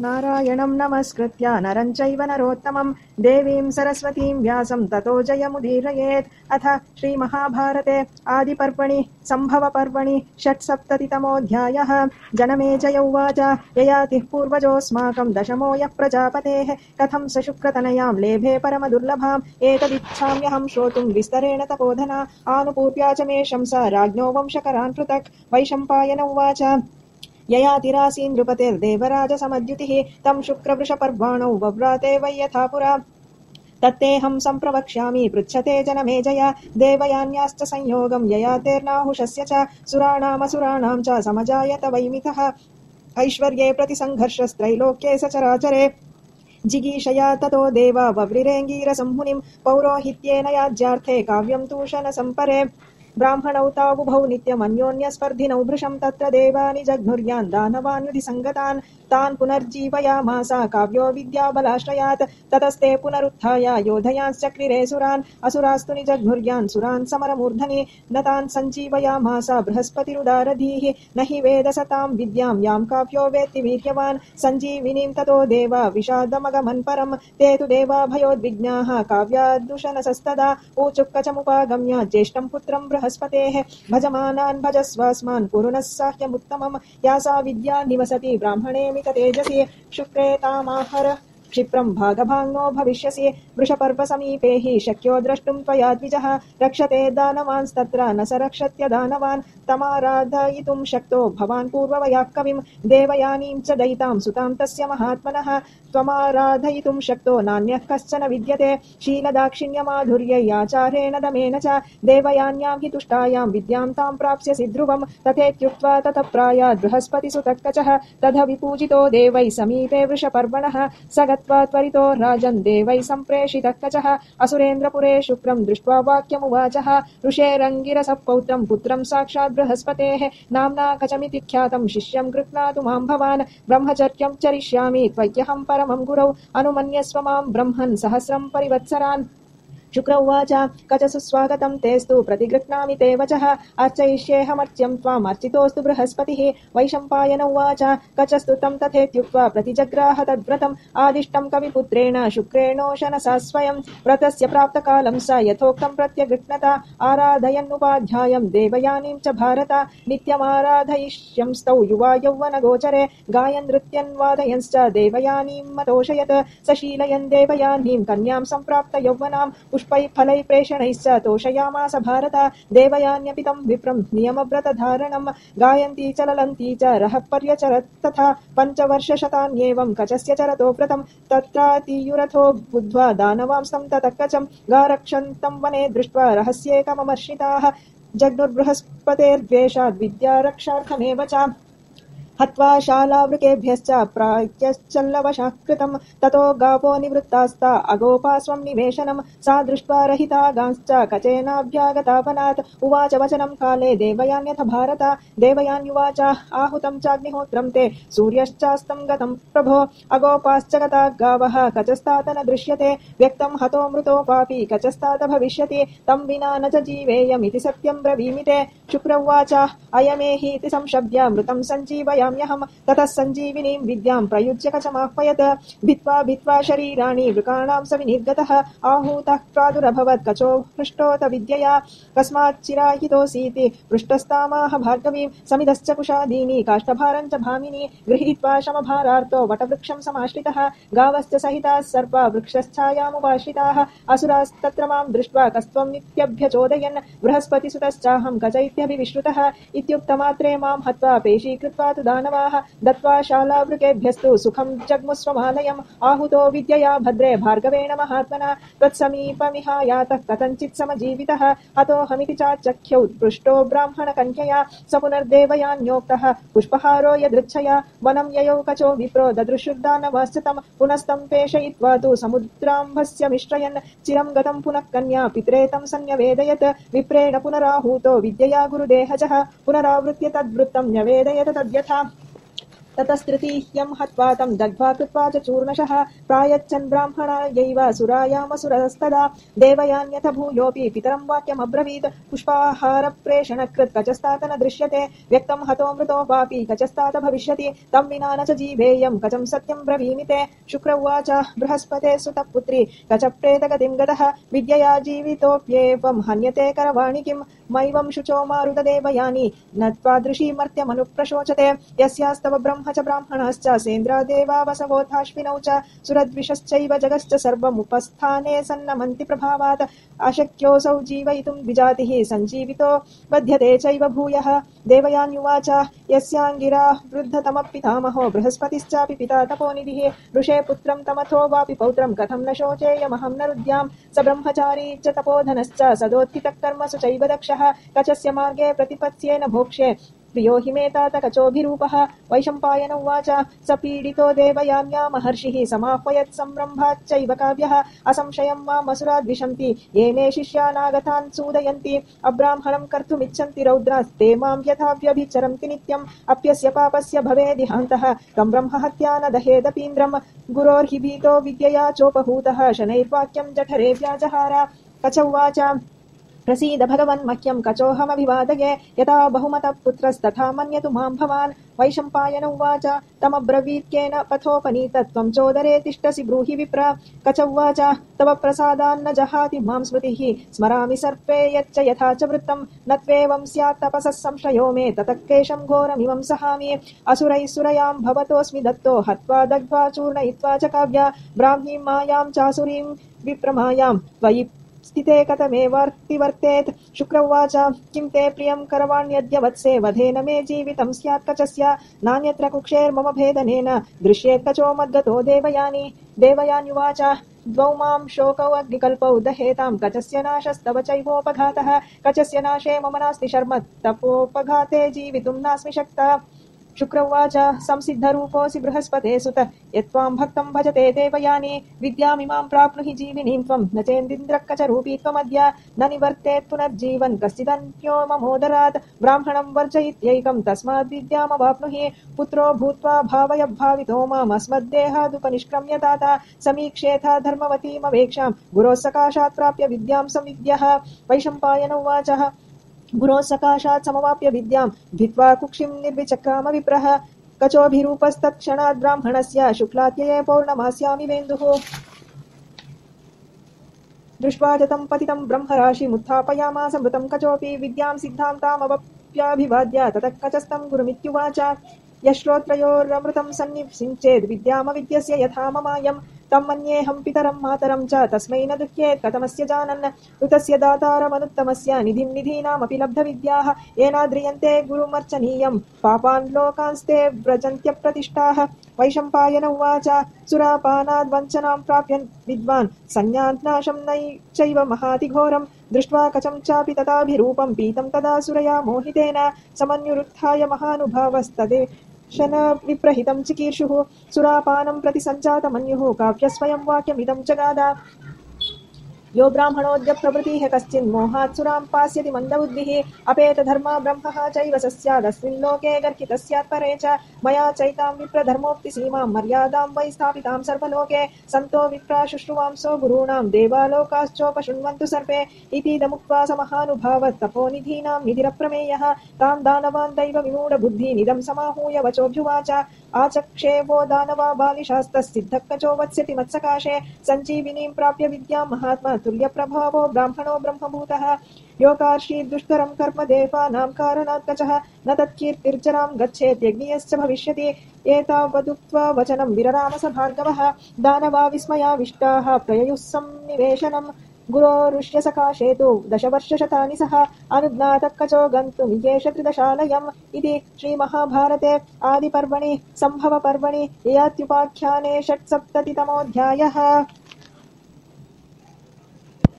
नारायणं नमस्कृत्य नरं चैव नरोत्तमं। देवीं सरस्वतीं व्यासं ततो जयमुदीरयेत्। अथ श्रीमहाभारते आदिपर्वणि सम्भवपर्वणि षट्सप्ततितमोऽध्यायः। जनमेजय उवाच। ययातिः पूर्वजोऽस्माकं दशमो यः प्रजापतेः। कथं स शुक्रतनयां लेभे परमदुर्लभाम्। एतदिच्छाम्यहं श्रोतुं विस्तरेण तपोधना। आनुपूर्व्या च मे शंसा राज्ञो वंशकरान् पृथक्। वैशम्पायन उवाच ययातिरासीन् नृपतिर्देवराजसमद्युतिः तं शुक्रवृषपर्वाणौ वव्राते वै यथा पुरा। तत्तेऽहं सम्प्रवक्ष्यामि पृच्छते जनमेजय देवयान्याश्च संयोगं ययातेर्नाहुषस्य च। सुराणामसुराणां च समजायत वैमितः ऐश्वर्ये प्रतिसङ्घर्षस्त्रैलोक्ये सचराचरे। जिगीषया ततो देवा वव्रिरेङ्गीरसंमुनिं पौरोहित्येन याज्यार्थे काव्यं तूषणसम्परे ब्राह्मणौ तावुभौ नित्यमन्योन्यस्पर्धिनौ भृशं तत्र देवानि जघ्नुर्यान् दानवान्युधिसङ्गतान् तान् पुनर्जीवयामासा काव्यो विद्याबलाश्रयात् ततस्ते पुनरुत्थाय योधयांश्चक्रिरे सुरान् असुरास्तु निजघ्नुर्यान् सुरान् समरमूर्धनि न तान् सञ्जीवयामासा बृहस्पतिरुदारधीः न हि वेद सतां विद्यां यां काव्यो वेत्ति वीर्यवान् सञ्जीविनीं ततो देवा विषादमगमन् परं ते तु देवा भयोद्विग्नाः काव्यादुशनसस्तदा ऊचुक्कचमुपागम्य ज्येष्ठं पुत्रं बृहस्पतेः भजमानान् भजस्वास्मान् नः साह्यमुत्तमम्। या सा विद्या निवसति ब्राह्मणेमित तेजसि शुक्रेतामाहर क्षिप्रं भागभाङ्नो भविष्यसि। वृषपर्वसमीपे हि शक्यो द्रष्टुं त्वया द्विजः। रक्षते दानवांस्तत्र न स रक्षत्य दानवान्। तमाराधयितुं शक्तो भवान् पूर्ववयाः कविं देवयानीं च दयितां सुतां तस्य महात्मनः। त्वमाराधयितुं शक्तो नान्यः कश्चन विद्यते। शीलदाक्षिण्यमाधुर्यैयाचारेण दमेन च। देवयान्यां हि तुष्टायां विद्यां तां प्राप्स्यसि ध्रुवं तथेत्युक्त्वा ततः प्रायाद् बृहस्पतिसुतर्कचः तथ विपूजितो देवैः समीपे वृषपर्वणः। स गत्वा त्वरितो राजन् देवैः सम्प्रेषितः कचः असुरेन्द्रपुरे शुक्रम् दृष्ट्वा वाक्यमुवाचः। ऋषेरङ्गिरसपौत्रम् पुत्रम् पुत्रं साक्षात् बृहस्पतेः। नाम्ना कचमिति ख्यातम् शिष्यम् गृह्णातु माम् भवान्। ब्रह्मचर्यम् चरिष्यामि त्वय्यहम् परमं गुरौ। अनुमन्यस्व माम् ब्रह्मन् सहस्रम् परिवत्सरान्। शुक्र उवाच कच सुस्वागतं तेस्तु प्रतिगृह्णामि ते वचः। अर्चयिष्येऽहमर्च्यं त्वामर्चितोऽस्तु बृहस्पतिः। वैशम्पायन उवाच, कचस्तु तं तथेत्युक्त्वा प्रतिजग्राह तद्व्रतम्। आदिष्टं कविपुत्रेण शुक्रेणोशनसा स्वयं। व्रतस्य प्राप्तकालं स यथोक्तं प्रत्यगृह्णता। आराधयन्नुपाध्यायं देवयानीं च भारत। नित्यमाराधयिष्यंस्तौ युवा यौवनगोचरे। गायन् नृत्यन् वादयंश्च देवयानीं मतोषयत्। स शीलयन् देवयानीं कन्यां सम्प्राप्त पुष्पैः फलैः प्रेषणैश्च तोषयामास भारत। देवयान्यपि तं विप्रं नियमव्रतधारणं गायन्ती च ललन्ती च रहः पर्यचरत् तथा पञ्चवर्षशतान्येवं कचस्य चरतो व्रतं तत्रातियुरथो बुद्ध्वा दानवांस्तं ततः कचं गारक्षन्तं वने दृष्ट्वा रहस्येकममर्षिताः जग्नुर्बृहस्पतेर्द्वेषाद्विद्यारक्षार्थमेव च हत्वा शालावृकेभ्यश्च प्राच्यश्चल्लवशः कृतं ततो गावो निवृत्तास्ता अगोपास्वं निवेशनं सा दृष्ट्वा रहिता गांश्च कचेनाभ्यागतापनात्। उवाच वचनं काले देवयान्यथ भारत। देवयान्युवाच आहूतं चाग्निहोत्रं ते। सूर्यश्चास्तं गतं प्रभो। अगोपाश्च गता गावः कचस्तात न दृश्यते। व्यक्तं हतो मृतोपापि कचस्तात भविष्यति। तं विना न च जीवेयमिति सत्यं ब्रवीमि ते। शुक्र उवाच अयमेहीति संशव्य मृतं सञ्जीवयाम्यहं ततः सञ्जीविनीं विद्यां प्रयुज्य कचमाह्वयत्। भित्त्वा भित्त्वा शरीराणि वृकाणां स विनिर्गतः। आहूतः प्रादुरभवत् कचो हृष्टोत विद्यया। कस्माच्चिराहितोऽसीति पृष्टस्तामाह भार्गवीं समिदश्च कुशादीनि काष्ठभारं च भामिनी गृहीत्वा शमभारार्तो वटवृक्षं समाश्रितः। गावश्च सहिताः सर्पा वृक्षच्छायामुपाश्रिताः असुरास्तत्र मां दृष्ट्वा कस्त्वं नित्यभ्यचोदयन्। बृहस्पतिसुतश्चाहं कचैत्यभिविश्रुतः। इत्युक्तमात्रे मां हत्वा पेशीकृत्वा दानवाः दत्त्वा शालावृकेभ्यस्तु सुखं जग्मुस्वमालयम् आहूतो विद्यया भद्रे भार्गवेण महात्मना। त्वत्समीपमिहायातः कथञ्चित् समजीवितः। हतोऽहमिति चाचख्यौ पृष्टो ब्राह्मणकन्यया स पुनर्देवयान्योक्तः पुष्पहारो यदृच्छया। वनं ययौ कचो विप्रो ददृशुर्दानवाश्च तं पुनस्तं पेषयित्वा तु समुद्राम्भस्य मिश्रयन्। चिरं गतं पुनः कन्या पित्रे तं सन्न्यवेदयत् विप्रेण पुनराहूतो विद्यया गुरुदेहजः। पुनरावृत्य तद्वृत्तं न्यवेदयत तद्यथा ततस्तृतीह्यम् हत्वा तम् दग्ध्वा कृत्वा च चूर्णशः प्रायच्छन् ब्राह्मणायैव सुरायामसुरस्तदा देवयान्यथ भूयोऽपि पितरम् वाक्यमब्रवीत् पुष्पाहारप्रेषणकृत् कचस्तात न दृश्यते व्यक्तम् हतो मृतो वापि कचस्तात भविष्यति तम् विना न च जीवेयम् कचम् सत्यम् ब्रवीमिते। शुक्र उवाच बृहस्पते सुतः पुत्री कचप्रेतगतिम् गतः विद्यया जीवितोऽप्येवम् हन्यते करवाणि किम् मैवम् शुचो मारुतदेवयानि न त्वादृशीमर्त्यमनुप्रशोचते यस्यास्तव ब्रह्म च ब्राह्मणाश्च सेन्द्रादेवा वसवोऽथाश्विनौ च सुरद्विषश्चैव जगश्च सर्वमुपस्थाने सन्नमन्ति प्रभावात् अशक्योऽसौ जीवयितुम् द्विजातिः सञ्जीवितो बध्यते चैव भूयः देवयान्युवाच यस्याङ्गिरा वृद्धतमपितामहो बृहस्पतिश्चापि पिता तपोनिधिः ऋषे पुत्रम् तमथो वापि पौत्रम् कथम् न शोचेयमहम् न रुद्याम् स ब्रह्मचारी च तपोधनश्च सदोत्थितः कर्मसु चैव दक्षः कचस्य मार्गे प्रतिपत्स्येन भोक्ष्ये प्रियो हि मे तात कचोभिरूपः वैशम्पायन उवाच स पीडितो देवयान्या महर्षिः समाह्वयत् सम्रम्भाच्चैव काव्यः। असंशयम् मामसुराद्विशन्ति ये मे शिष्यानागतान् सूदयन्ति। अब्राह्मणम् कर्तुमिच्छन्ति रौद्रास्ते माम् यथाव्यभिचरन्ति नित्यम्। अप्यस्य पापस्य भवेदिहान्तः कम् ब्रह्म हत्या न दहेदपीन्द्रम्। गुरोर्हि भीतो विद्यया चोपहूतः। शनैर्वाक्यम् जठरे व्याजहार। कच उवाच प्रसीद भगवन्मह्यम् कचोऽहमभिवादये यथा बहुमतः पुत्रस्तथा मन्यतु माम् भवान्। वैशम्पायन उवाच तमब्रवीत्येन पथोपनीतत्वम् चोदरे तिष्ठसि ब्रूहि विप्र। कच उवाच तव प्रसादान्न जहाति माम् स्मृतिः। स्मरामि सर्पे यच्च यथा च वृत्तम् न त्वेवम् स्यात् तपसः संशयो मे ततः केशम् घोरमिमम् सहामि। असुरैः सुरयाम् भवतोऽस्मि दत्तो हत्वा दग्ध्वा चूर्णयित्वा च काव्या। ब्राह्मीम् मायाम् चासुरीम् विप्रमायाम् त्वयि स्थिते कथमेवर्तिवर्तेत् शुक्र उवाच किम् ते प्रियम् करवाण्यद्य वत्से वधेन मे जीवितम् स्यात् कचस्य। नान्यत्र कुक्षेर्मम भेदनेन दृश्येत् कचो मद्गतो देवयानि। देवयान्युवाच द्वौ माम् शोकौ अग्निकल्पौ दहेताम् कचस्य नाशस्तव चैवोपघातः। कचस्य नाशे मम नास्ति शर्म तपोपघाते जीवितुम् नास्मि शक्ता शुक्र उवाच संसिद्धरूपोऽसि बृहस्पते सुत। यत्त्वाम् भक्तम् भजते देवयानि विद्यामिमाम् प्राप्नुहि जीविनीम् त्वम् न चेन्दिन्द्रकचरूपी त्वमद्य न निवर्तेत् पुनर्जीवन्। कश्चिदन्यो ममोदरात् ब्राह्मणम् वर्जयित्यैकम् तस्माद्विद्यामवाप्नुहि पुत्रो भूत्वा भावय भावितो मामस्मद्देहादुपनिष्क्रम्य तात समीक्षेथा धर्मवतीमवेक्षाम्। गुरोः सकाशात् प्राप्य विद्याम् संविद्यः। वैशम्पायन उवाचः गुरोः सकाशात् समवाप्य विद्याम् धित्वा कुक्षिम् निर्विचक्राम विप्रः कचोभिरूपस्तत्क्षणात् ब्राह्मणस्य शुक्लात्यये पौर्णमास्यामि वेन्दुः। दृष्ट्वा च तम् पतितम् ब्रह्मराशिमुत्थापयामास मृतम् कचोऽपि विद्याम् सिद्धाम् तामवप्याभिवाद्य ततः कचस्तम् गुरुमित्युवाच। यश्रोत्रयोरमृतम् सन्निसिञ्चेद् विद्यामविद्यस्य यथा ममायम् तम् मन्येऽहम् पितरम् मातरम् च तस्मै न दुह्येत् कथमस्य जानन्? ऋतस्य दातारमनुत्तमस्य निधिम् निधीनामपि लब्धविद्याः येनाद्रियन्ते गुरुमर्चनीयम् पापान् लोकांस्ते व्रजन्त्यप्रतिष्ठाः। वैशम्पायन उवाच सुरापानाद्वञ्चनाम् प्राप्य विद्वान्। सन्न्यान्नाशम् नै चैव महातिघोरम् दृष्ट्वा कचम् चापि तथाभिरूपम् पीतम् तदा सुरया मोहितेन। समन्युरुत्थाय महानुभावस्तदे शन विप्रहितम् चिकीर्षुः सुरापानम् प्रति सञ्जातमन्युः काव्यस्वयम् वाक्यमिदम् जगाद यो ब्राह्मणोऽद्य प्रभृतिः कश्चिन्मोहात् सुराम् पास्यति मन्दबुद्धिः। अपेतधर्मा ब्रह्मः चैव स स्यादस्मिन् लोके गर्हितः स्यात् परे च। मया चैताम् विप्रधर्मोक्ति सीमाम् मर्यादाम् वै स्थापिताम् सर्वलोके। सन्तो विप्रा शुश्रुवांसो गुरूणाम् देवालोकाश्चोपशृण्वन्तु सर्वे। इतीदमुक्त्वा स महानुभावत् तपोनिधीनाम् निधिरप्रमेयः। ताम् दानवान् दैव विमूढबुद्धिनिदम् समाहूय वचोऽभ्युवाच। आचक्षेवो दानवा बालिशास्तः कचो वत्स्यति मत्सकाशे। सञ्जीविनीम् प्राप्य विद्याम् महात्मा तुल्यप्रभावो ब्राह्मणो ब्रह्मभूतः योकार्षि दुष्करम् कर्म देवानाम् कारणात् कचः न तत्कीर्तिर्जराम् गच्छेत्यज्ञियश्च भविष्यति। एतावदुक्त्वा वचनम् विरराम स भार्गवः दानवा विस्मयाविष्टाः प्रययुः सन्निवेशनम् गुरोरुष्य सकाशे तु दशवर्षशतानि सः अनुज्ञातः कचो गन्तुमियेष त्रिदशालयम् इति श्रीमहाभारते आदिपर्वणि सम्भवपर्वणि ययात्युपाख्याने षट्सप्ततितमोऽध्यायः